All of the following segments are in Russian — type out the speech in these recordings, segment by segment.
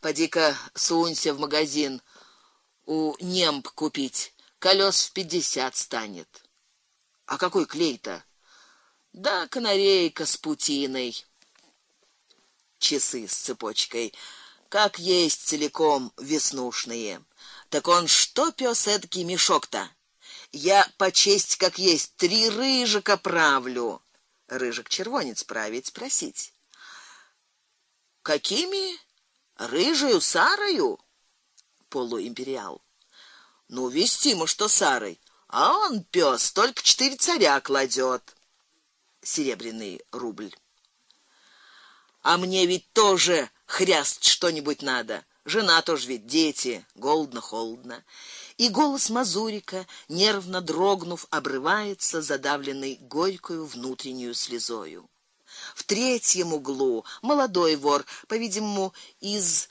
Поди-ка сунься в магазин у немп купить. Колес в пятьдесят станет. А какой клей-то? Да, канарейка с путиной. Часы с цепочкой, как есть целиком веснушные. Так он что пёс эдакий мешок-то? Я по честь как есть три рыжика правлю. Рыжик червонец править просить. Какими? Рыжую Сарою? Полуимпериал. Ну, вестимо, что Сарой, а он пёс только четыре царя кладет. Серебряный рубль. А мне ведь тоже хряст что-нибудь надо. Жена тоже ведь дети, голодно-холодно. И голос Мазурика, нервно дрогнув, обрывается, задавленный горькою внутреннюю слезою. В третьем углу молодой вор, по-видимому, из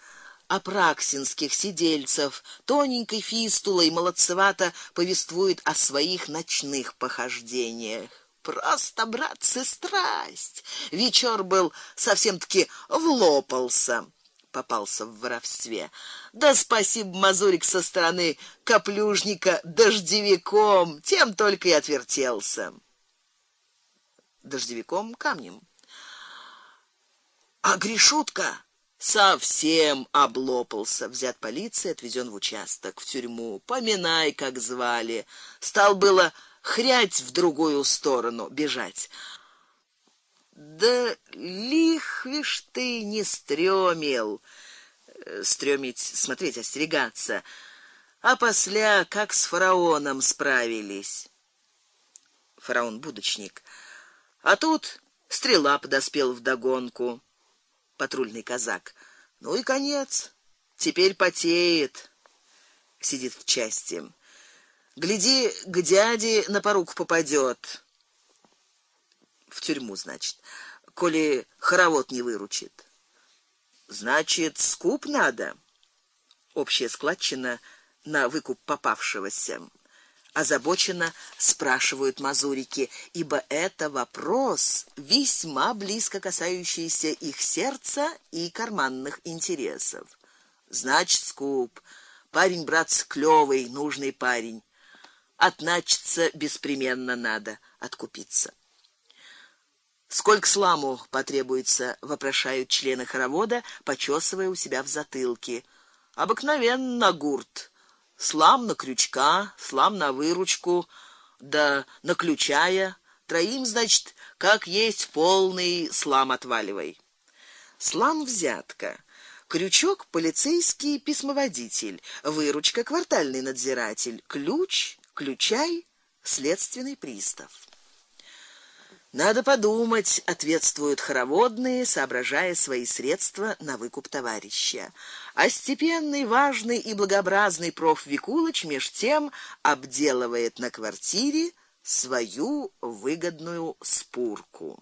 апраксинских сидельцев, тоненькой фистулой молодцевато повествует о своих ночных похождениях. Просто, братцы, страсть. Вечер был совсем-таки влопался попался в воровстве. Да спасибо Мазурик со стороны каплюжника дождевиком, тем только и отвертелся. Дождевиком камнем. А Гришутка совсем облопался, взят полицией, отвезен в участок, в тюрьму. Поминай, как звали. Стал было хрять в другую сторону, бежать. Да лихвишь ты не стрёмил. Э, стрёмить, смотреть, остерегаться. А после как с фараоном справились. Фараон будочник. А тут стрела подоспел в догонку. Патрульный казак. Ну и конец. Теперь потеет. Сидит в части. Гляди, к дяде на порук попадёт в тюрьму, значит, коли хоровод не выручит. Значит, скуп надо. Общая складчина на выкуп попавшегося. Озабоченно спрашивают мазурики, ибо это вопрос весьма близко касающийся их сердца и карманных интересов. Значит, скуп. Парень брат клёвый, нужный парень. Отначиться беспременно надо, откупиться. Сколько сламу потребуется, вопрошают члены хоровода, почесывая у себя в затылке. Обыкновенно гурт. Слам на крючка, слам на выручку, да на ключая, троим, значит, как есть полный слам отваливай. Слам взятка. Крючок полицейский письмоводитель, выручка квартальный надзиратель, ключ, ключай следственный пристав. Надо подумать, ответствуют хороводные, соображая свои средства на выкуп товарища. А степенный, важный и благообразный проф Викулыч меж тем обделывает на квартире свою выгодную спурку.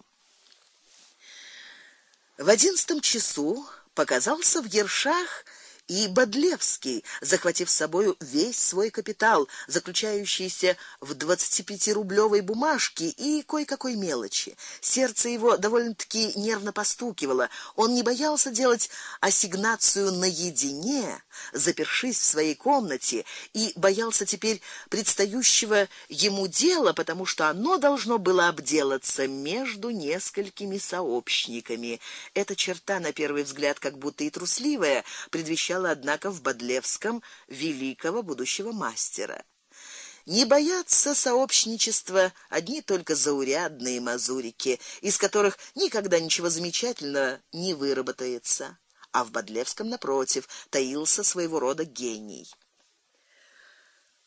В одиннадцатом часу показался в Ершах и Бодлевский, захватив с собою весь свой капитал, заключающийся в 25-рублёвой бумажке и кое-какой мелочи. Сердце его довольно-таки нервно постукивало. Он не боялся делать ассигнацию наедине, запершись в своей комнате, и боялся теперь предстоящего ему дела, потому что оно должно было обделаться между несколькими сообщниками. Эта черта на первый взгляд как будто и трусливая, предвещала встречала однако в Бодлевском великого будущего мастера. Не боятся сообщничества одни только заурядные мазурики, из которых никогда ничего замечательного не выработается, а в Бодлевском напротив таился своего рода гений.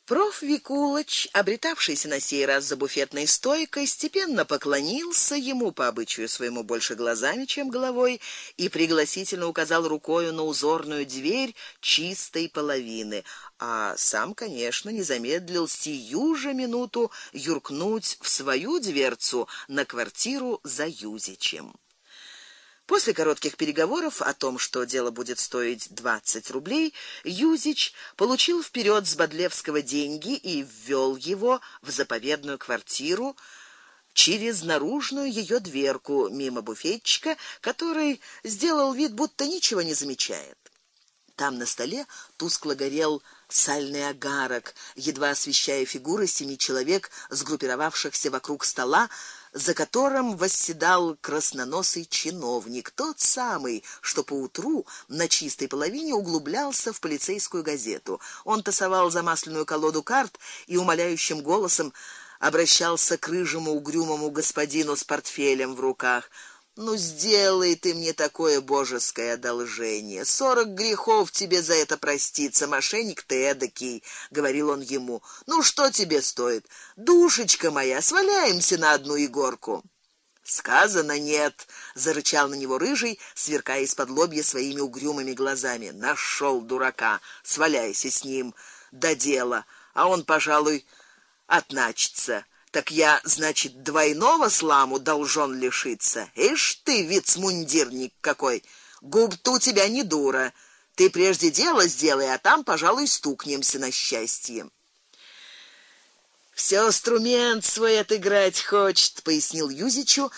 Проф Викулыч, обретавшийся на сей раз за буфетной стойкой, степенно поклонился ему по обычаю своему больше глазами, чем головой, и пригласительно указал рукой на узорную дверь чистой половины, а сам, конечно, не замедлил сию же минуту юркнуть в свою дверцу на квартиру за Юзичем. После коротких переговоров о том, что дело будет стоить 20 рублей, Юзич получил вперед с Бодлевского деньги и ввёл его в заповедную квартиру через наружную её дверку мимо буфетчика, который сделал вид, будто ничего не замечает. Там на столе тускло горел сальный огарок, едва освещая фигуры семи человек, сгруппировавшихся вокруг стола, за которым восседал красноносый чиновник, тот самый, что по утру на чистой половине углублялся в полицейскую газету. Он тасовал замасленную колоду карт и умоляющим голосом обращался к рыжему угрюмому господину с портфелем в руках. Ну сделай ты мне такое божеское одолжение. Сорок грехов тебе за это проститься, мошенник ты эдакий, говорил он ему. Ну что тебе стоит? Душечка моя, сваляемся на одну игорку. Сказано нет, зарычал на него рыжий, сверкая из-под лобья своими угрюмыми глазами. Нашел дурака, сваляйся с ним, до дела, а он, пожалуй, отначится. Так я, значит, двойного сламу должен лишиться. Ишь ты, вицмундирник какой. Губ-то у тебя не дура. Ты прежде дело сделай, а там, пожалуй, стукнемся на счастье. Все инструмент свой отыграть хочет, пояснил Юзичу,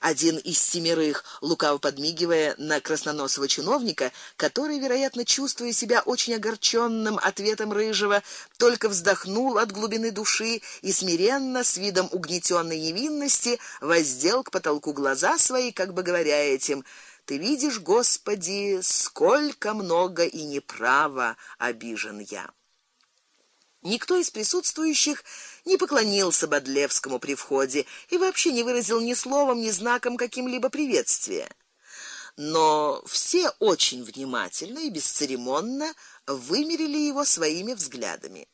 один из семерых, лукаво подмигивая на красноносого чиновника, который, вероятно, чувствуя себя очень огорченным ответом рыжего, только вздохнул от глубины души и смиренно с видом угнетенной невинности воздел к потолку глаза свои, как бы говоря этим: ты видишь, Господи, сколько много и неправо обижен я. Никто из присутствующих не поклонился Бодлевскому при входе и вообще не выразил ни словом, ни знаком каким-либо приветствия. Но все очень внимательно и бесцеремонно вымерили его своими взглядами.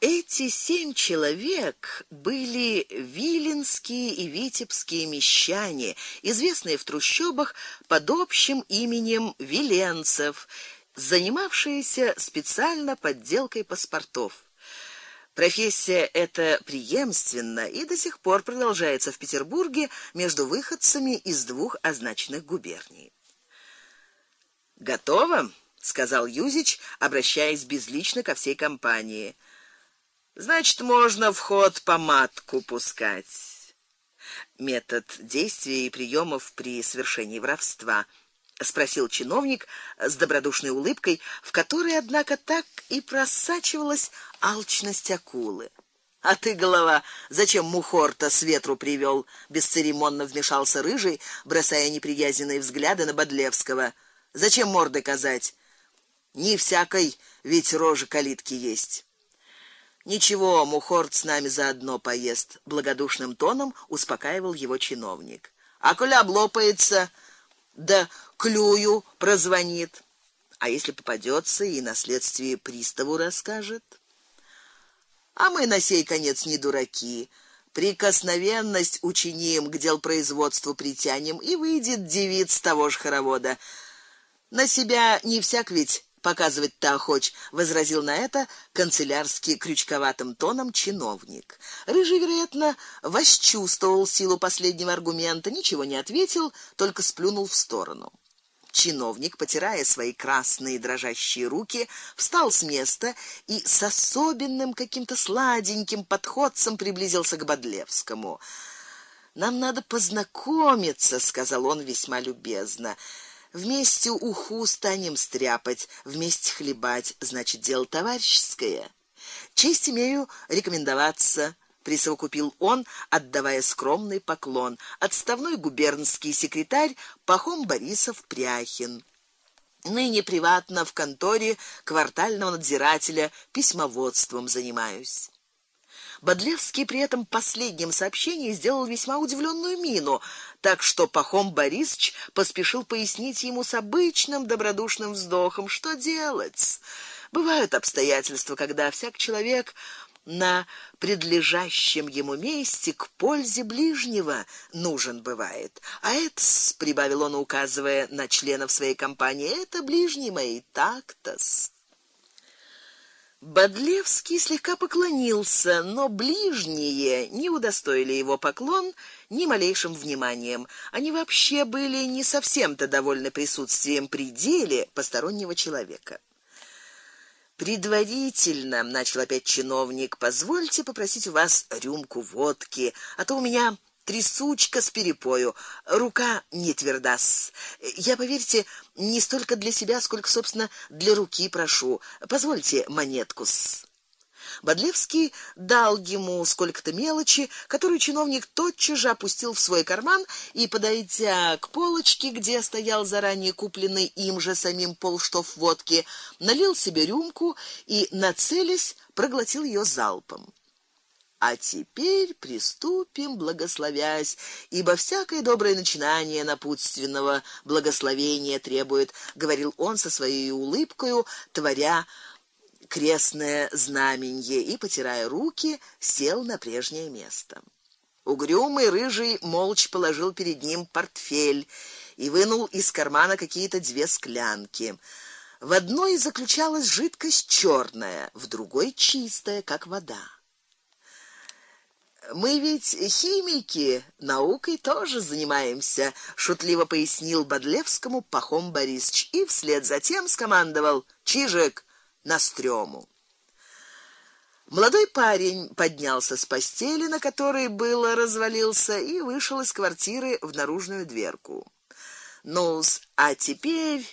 Эти семь человек были виленские и витебские мещане, известные в трущобах под общим именем Виленцев занимавшиеся специально подделкой паспортов. Профессия эта преемственна и до сих пор продолжается в Петербурге между выходцами из двух означенных губерний. Готово, сказал Юзич, обращаясь безлично ко всей компании. Значит, можно в ход помадку пускать. Метод действия и приемов при совершении воровства спросил чиновник с добродушной улыбкой, в которой однако так и просачивалась алчность акулы. А ты, голова, зачем мухорта с ветру привёл? бесцеремонно вмешался рыжий, бросая неприязненные взгляды на Бодлевского. Зачем морды казать? Не всякой ведь рожи калитки есть. Ничего, мухорт с нами заодно поест, благодушным тоном успокаивал его чиновник. А коли облопается, да клюю прозвонит. А если попадется и на следствии приставу расскажет? А мы на сей конец не дураки. Прикосновенность учиним, к дел производству притянем, и выйдет девиц того ж хоровода. На себя не всяк ведь показывать-то охоч, возразил на это канцелярский крючковатым тоном чиновник. Рыжий, вероятно, восчувствовал силу последнего аргумента, ничего не ответил, только сплюнул в сторону. Чиновник, потирая свои красные дрожащие руки, встал с места и с особенным каким-то сладеньким подходцем приблизился к Бодлевскому. Нам надо познакомиться, сказал он весьма любезно. Вместе уху станем стряпать, вместе хлебать, значит, дело товарищеское. Честь имею рекомендоваться, присовокупил он, отдавая скромный поклон. Отставной губернский секретарь Пахом Борисов Пряхин. Ныне приватно в конторе квартального надзирателя письмоводством занимаюсь. Бодлевский при этом последнем сообщении сделал весьма удивленную мину, так что Пахом Борисович поспешил пояснить ему с обычным добродушным вздохом, что делать. Бывают обстоятельства, когда всяк человек на предлежащем ему месте к пользе ближнего нужен бывает. А это, прибавил он, указывая на членов своей компании, это ближний мои так-то-с. Бодлевский слегка поклонился, но ближние не удостоили его поклон ни малейшим вниманием. Они вообще были не совсем-то довольны присутствием при деле постороннего человека. Предварительно начал опять чиновник: "Позвольте попросить у вас рюмку водки, а то у меня трясучка с перепою. Рука не тверда. Я, поверьте, не столько для себя, сколько, собственно, для руки прошу. Позвольте монетку. -с. Бодлевский дал ему сколько-то мелочи, которую чиновник тотчас же опустил в свой карман и, подойдя к полочке, где стоял заранее купленный им же самим полштов водки, налил себе рюмку и, нацелясь, проглотил ее залпом. А теперь приступим, благословясь, ибо всякое доброе начинание напутственного благословения требует, говорил он со своей улыбкой, творя крестное знаменье и потирая руки, сел на прежнее место. Угрюмый рыжий молча положил перед ним портфель и вынул из кармана какие-то две склянки. В одной заключалась жидкость черная, в другой чистая, как вода. Мы ведь химики, наукой тоже занимаемся, шутливо пояснил Бодлевскому Пахом Борисович и вслед за тем скомандовал: "Чижик, на стрёму". Молодой парень поднялся с постели, на которой было развалился, и вышел из квартиры в наружную дверку. Ну, а теперь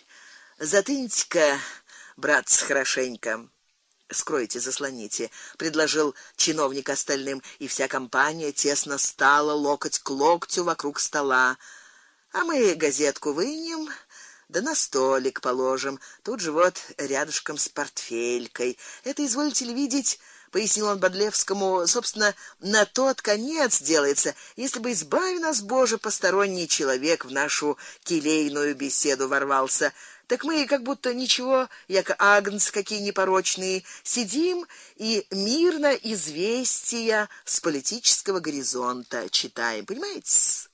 затыньте-ка, брат, хорошенько скройте, заслоните, предложил чиновник остальным, и вся компания тесно стала локоть к локтю вокруг стола. А мы газетку вынем, да на столик положим. Тут же вот рядышком с портфелькой. Это извольте ли видеть, пояснил он Бодлевскому, собственно, на тот конец делается, если бы избави нас Боже посторонний человек в нашу келейную беседу ворвался. Так мы как будто ничего, яко агнцы какие непорочные, сидим и мирно известия с политического горизонта читаем, понимаете?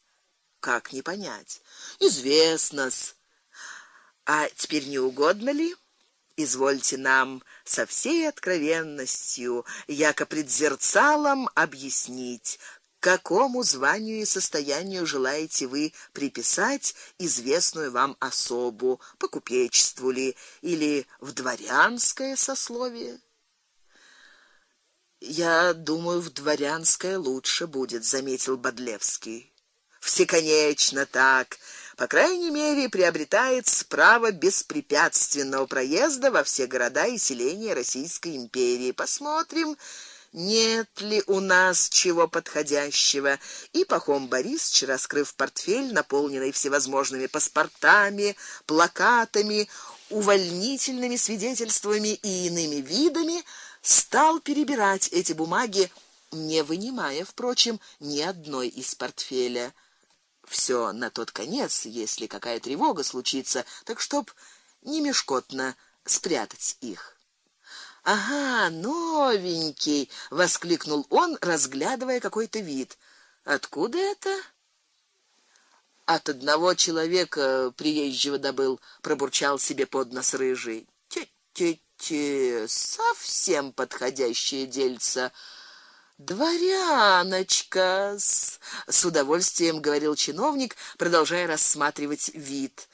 Как не понять? Известно-с. А теперь не угодно ли? Извольте нам со всей откровенностью, яко пред зерцалом объяснить, какому званию и состоянию желаете вы приписать известную вам особу, по купечеству ли или в дворянское сословие? Я думаю, в дворянское лучше будет, заметил Бодлевский. Всеконечно так. По крайней мере, приобретает право беспрепятственного проезда во все города и селения Российской империи. Посмотрим, нет ли у нас чего подходящего. И Пахом Борисович, раскрыв портфель, наполненный всевозможными паспортами, плакатами, увольнительными свидетельствами и иными видами, стал перебирать эти бумаги, не вынимая, впрочем, ни одной из портфеля. Все на тот конец, если какая тревога случится, так чтоб не мешкотно спрятать их. Ага, новенький, воскликнул он, разглядывая какой-то вид. Откуда это? От одного человека приезжего добыл, пробурчал себе под нос рыжий. Те-те-те, совсем подходящее дельце. Дворяночка, с, с удовольствием говорил чиновник, продолжая рассматривать вид.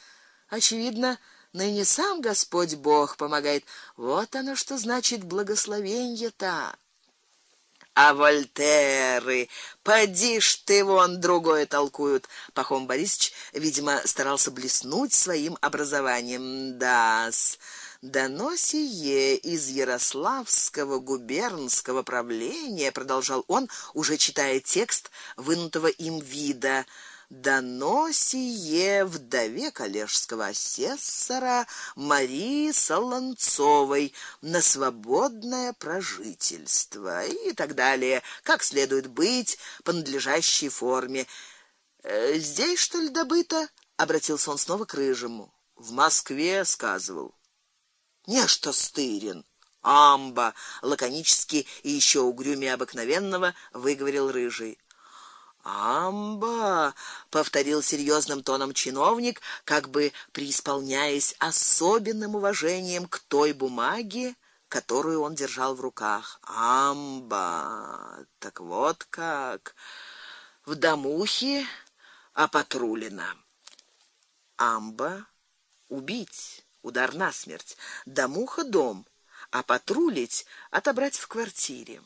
Очевидно, Ныне сам Господь Бог помогает. Вот оно что значит благословенье-то. А Вольтеры, поди ж ты вон другое толкуют. Пахом Борисович, видимо, старался блеснуть своим образованием. Да-с. Доносие из Ярославского губернского правления, продолжал он, уже читая текст вынутого им вида доносие вдове коллежского асессора Марии Солонцовой на свободное прожительство и так далее, как следует быть по надлежащей форме. Э, здесь что ли добыто? обратился он снова к рыжему. В Москве сказывал. Не что стырен. Амба, лаконически и еще угрюмее обыкновенного выговорил рыжий. Амба, повторил серьезным тоном чиновник, как бы преисполняясь особенным уважением к той бумаге, которую он держал в руках. Амба. Так вот как в домухе опатрулено. Амба убить, удар на смерть. Домуха дом, а патрулить отобрать в квартире.